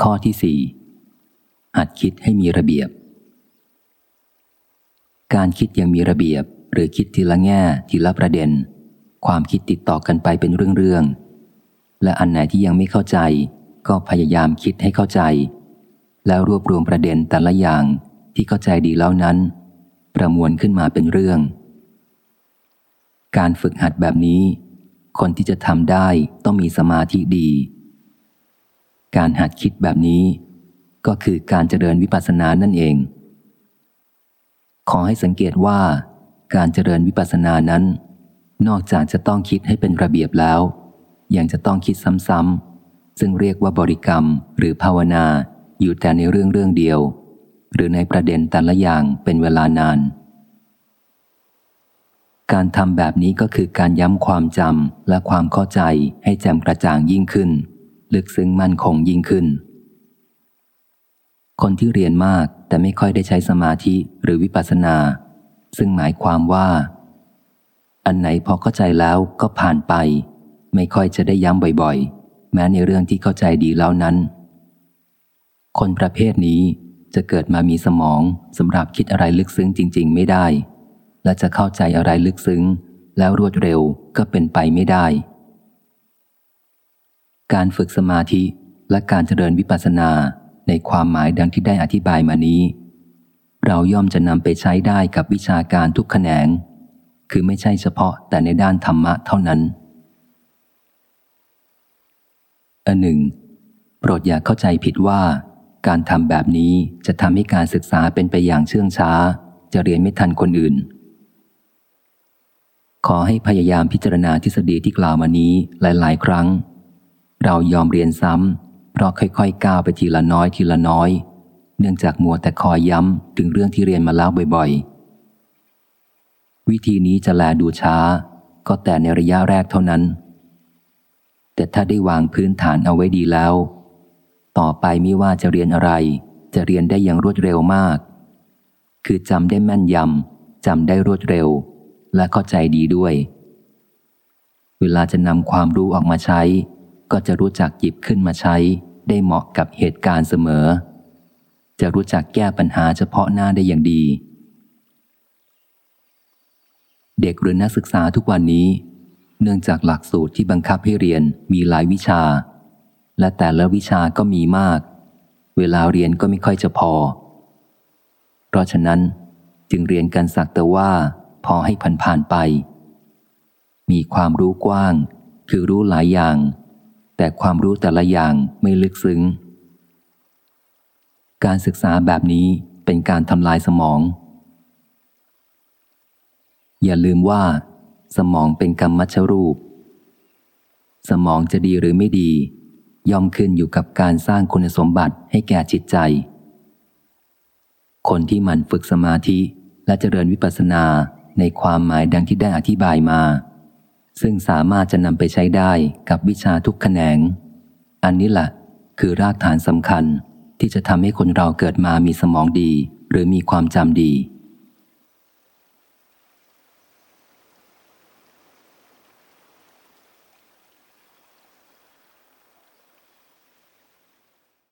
ข้อที่สี่หัดคิดให้มีระเบียบ การคิดยังมีระเบียบ หรือคิดทีละแง่ทีละประเด็น ความคิดติดต่อกันไปเป็นเรื่องๆ และอันไหนที่ยังไม่เข้าใจ ก็พยายามคิดให้เข้าใจ แล้วรวบรวมประเด็นแต่ละอย่างที่เข้าใจดีแล้วนั้น ประมวลขึ้นมาเป็นเรื่อง การฝึกหัดแบบนี้ คนที่จะทำได้ต้องมีสมาธิดี การหัดคิดแบบนี้ ก็คือการเจริญวิปัสสนานั่นเอง ขอให้สังเกตว่าการเจริญวิปัสสนานั้น นอกจากจะต้องคิดให้เป็นระเบียบแล้ว ยังจะต้องคิดซ้ำๆ ซึ่งเรียกว่าบริกรรมหรือภาวนาอยู่แต่ในเรื่องเรื่องเดียว หรือในประเด็นแต่ละอย่างเป็นเวลานาน การทำแบบนี้ก็คือการย้ำความจำและความเข้าใจให้แจ่มกระจ่างยิ่งขึ้น ลึกซึ้งมั่นคงยิ่งขึ้น คนที่เรียนมากแต่ไม่ค่อยได้ใช้สมาธิหรือวิปัสสนา ซึ่งหมายความว่า อันไหนพอเข้าใจแล้วก็ผ่านไป ไม่ค่อยจะได้ย้ำบ่อยๆ แม้ในเรื่องที่เข้าใจดีแล้วนั้น คนประเภทนี้จะเกิดมามีสมองสำหรับคิดอะไรลึกซึ้งจริง ๆ ไม่ได้ และจะเข้าใจอะไรลึกซึ้ง แล้วรวดเร็วก็เป็นไปไม่ได้ การฝึกสมาธิและการเจริญวิปัสสนาในความหมายดังที่ได้อธิบายมานี้ เราย่อมจะนำไปใช้ได้กับวิชาการทุกแขนง คือไม่ใช่เฉพาะแต่ในด้านธรรมะเท่านั้นอันหนึ่ง โปรดอย่าเข้าใจผิดว่า การทำแบบนี้จะทำให้การศึกษาเป็นไปอย่างเชื่องช้า จะเรียนไม่ทันคนอื่น ขอให้พยายามพิจารณาทฤษฎีที่กล่าวมานี้หลาย ๆ ครั้ง เรายอมเรียนซ้ำ เพราะค่อยๆ ก้าวไปทีละน้อยทีละน้อย เนื่องจากมัวแต่คอยย้ำถึงเรื่องที่เรียนมาแล้วบ่อยๆ วิธีนี้จะแลดูช้า ก็แต่ในระยะแรกเท่านั้น แต่ถ้าได้วางพื้นฐานเอาไว้ดีแล้ว ต่อไปไม่ว่าจะเรียนอะไร จะเรียนได้อย่างรวดเร็วมาก คือจำได้แม่นยำจำได้รวดเร็ว และเข้าใจดีด้วย เวลาจะนำความรู้ออกมาใช้ ก็จะรู้จักหยิบขึ้นมาใช้ ได้เหมาะกับเหตุการณ์เสมอ จะรู้จักแก้ปัญหาเฉพาะหน้าได้อย่างดี เด็กหรือนักศึกษาทุกวันนี้ เนื่องจากหลักสูตรที่บังคับให้เรียนมีหลายวิชา และแต่ละวิชาก็มีมาก เวลาเรียนก็ไม่ค่อยจะพอ เพราะฉะนั้นจึงเรียนกันสักแต่ว่า พอให้ผ่านๆไป มีความรู้กว้าง คือรู้หลายอย่าง แต่ความรู้แต่ละอย่างไม่ลึกซึ้ง การศึกษาแบบนี้เป็นการทำลายสมอง อย่าลืมว่า สมองเป็นกรรมมัชรูป สมองจะดีหรือไม่ดี ย่อมขึ้นอยู่กับการสร้างคุณสมบัติให้แก่จิตใจ คนที่มันฝึกสมาธิและเจริญวิปัสสนาในความหมายดังที่ได้อธิบายมา ซึ่งสามารถจะนำไปใช้ได้กับวิชาทุกแขนง อันนี้แหละคือรากฐานสำคัญที่จะทำให้คนเราเกิดมามีสมองดี หรือมีความจำดี